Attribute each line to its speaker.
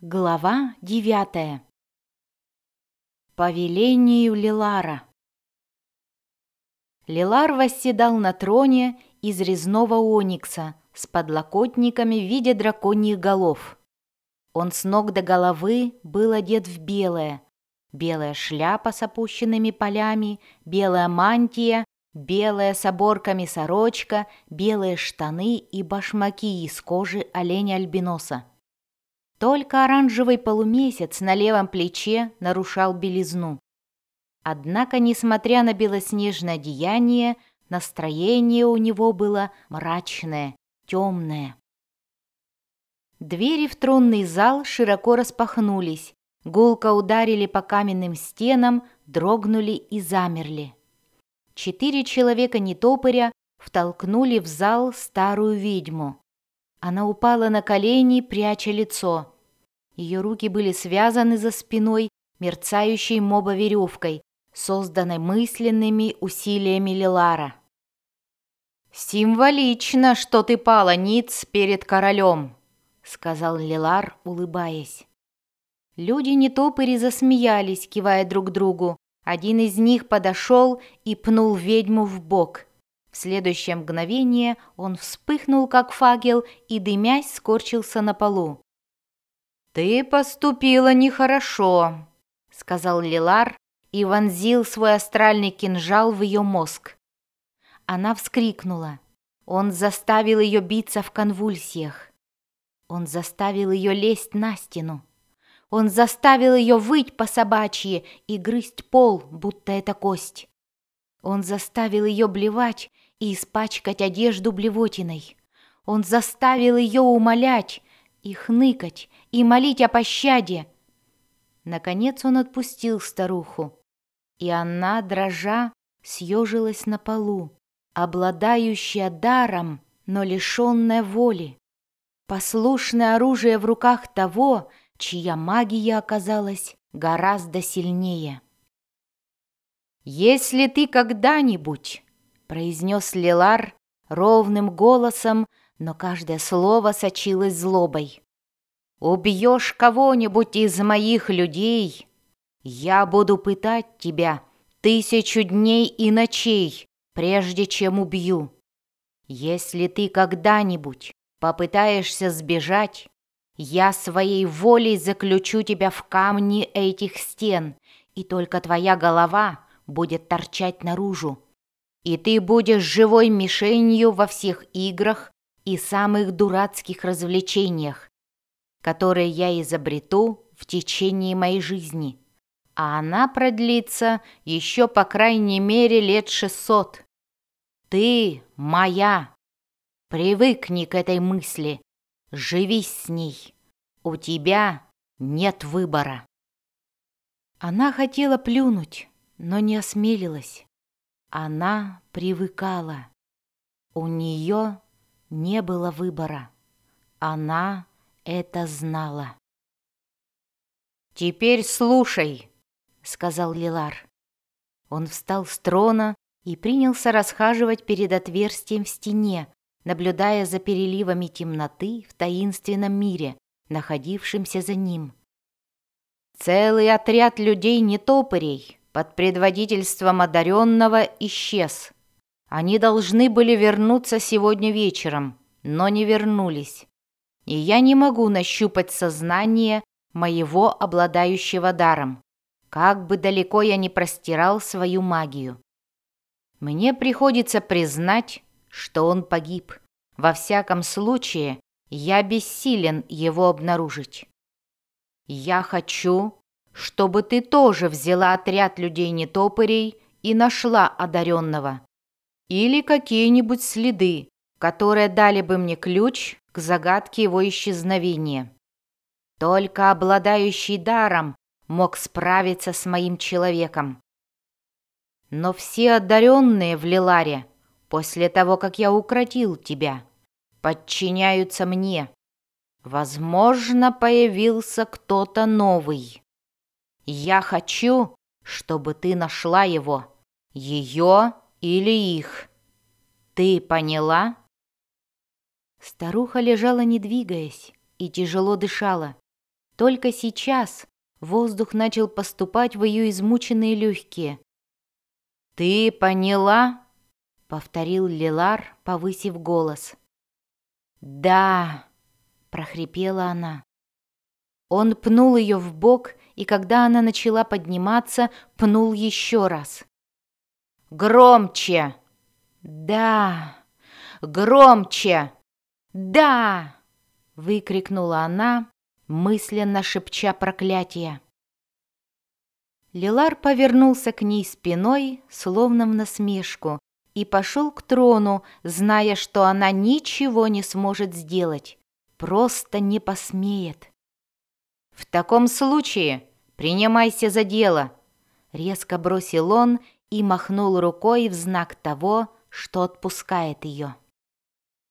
Speaker 1: Глава девятая. По велению Лилара. Лилар восседал на троне из резного оникса с подлокотниками в виде драконьих голов. Он с ног до головы был одет в белое. Белая шляпа с опущенными полями, белая мантия, белая с оборками сорочка, белые штаны и башмаки из кожи оленя-альбиноса. Только оранжевый полумесяц на левом плече нарушал белизну. Однако, несмотря на белоснежное одеяние, настроение у него было мрачное, темное. Двери в тронный зал широко распахнулись, гулко ударили по каменным стенам, дрогнули и замерли. Четыре человека нетопыря втолкнули в зал старую ведьму. Она упала на колени, пряча лицо. Ее руки были связаны за спиной мерцающей моба-веревкой, созданной мысленными усилиями Лилара. «Символично, что ты пала ниц перед королем», — сказал Лилар, улыбаясь. Люди-нетопыри засмеялись, кивая друг другу. Один из них подошел и пнул ведьму в бок. Следующее мгновение он вспыхнул, как факел, и, дымясь, скорчился на полу. «Ты поступила нехорошо», — сказал Лилар и вонзил свой астральный кинжал в ее мозг. Она вскрикнула. Он заставил ее биться в конвульсиях. Он заставил ее лезть на стену. Он заставил ее выть по собачьи и грызть пол, будто это кость. Он заставил ее блевать и испачкать одежду блевотиной. Он заставил ее умолять и хныкать, и молить о пощаде. Наконец он отпустил старуху, и она, дрожа, съежилась на полу, обладающая даром, но лишенная воли, послушное оружие в руках того, чья магия оказалась гораздо сильнее. «Если ты когда-нибудь», — произнес Лилар ровным голосом, но каждое слово сочилось злобой, Убьешь кого-нибудь из моих людей, я буду пытать тебя тысячу дней и ночей, прежде чем убью. Если ты когда-нибудь попытаешься сбежать, я своей волей заключу тебя в камни этих стен, и только твоя голова будет торчать наружу. И ты будешь живой мишенью во всех играх и самых дурацких развлечениях, которые я изобрету в течение моей жизни, а она продлится еще по крайней мере лет шестьсот. Ты моя. Привыкни к этой мысли, живи с ней. У тебя нет выбора. Она хотела плюнуть, но не осмелилась. Она привыкала. У нее не было выбора. Она это знала. «Теперь слушай», — сказал Лилар. Он встал с трона и принялся расхаживать перед отверстием в стене, наблюдая за переливами темноты в таинственном мире, находившемся за ним. Целый отряд людей-нетопырей под предводительством одаренного исчез. Они должны были вернуться сегодня вечером, но не вернулись и я не могу нащупать сознание моего обладающего даром, как бы далеко я ни простирал свою магию. Мне приходится признать, что он погиб. Во всяком случае, я бессилен его обнаружить. Я хочу, чтобы ты тоже взяла отряд людей-нетопырей и нашла одаренного. Или какие-нибудь следы, которые дали бы мне ключ к загадке его исчезновения. Только обладающий даром мог справиться с моим человеком. Но все одаренные в Лиларе, после того, как я укротил тебя, подчиняются мне. Возможно, появился кто-то новый. Я хочу, чтобы ты нашла его, ее или их. Ты поняла? Старуха лежала, не двигаясь, и тяжело дышала. Только сейчас воздух начал поступать в ее измученные легкие. «Ты поняла?» — повторил Лилар, повысив голос. «Да!» — прохрипела она. Он пнул ее в бок, и когда она начала подниматься, пнул еще раз. «Громче!» «Да! Громче! Да!» — выкрикнула она, мысленно шепча проклятие. Лилар повернулся к ней спиной, словно в насмешку, и пошел к трону, зная, что она ничего не сможет сделать, просто не посмеет. «В таком случае принимайся за дело», — резко бросил он и махнул рукой в знак того, что отпускает ее.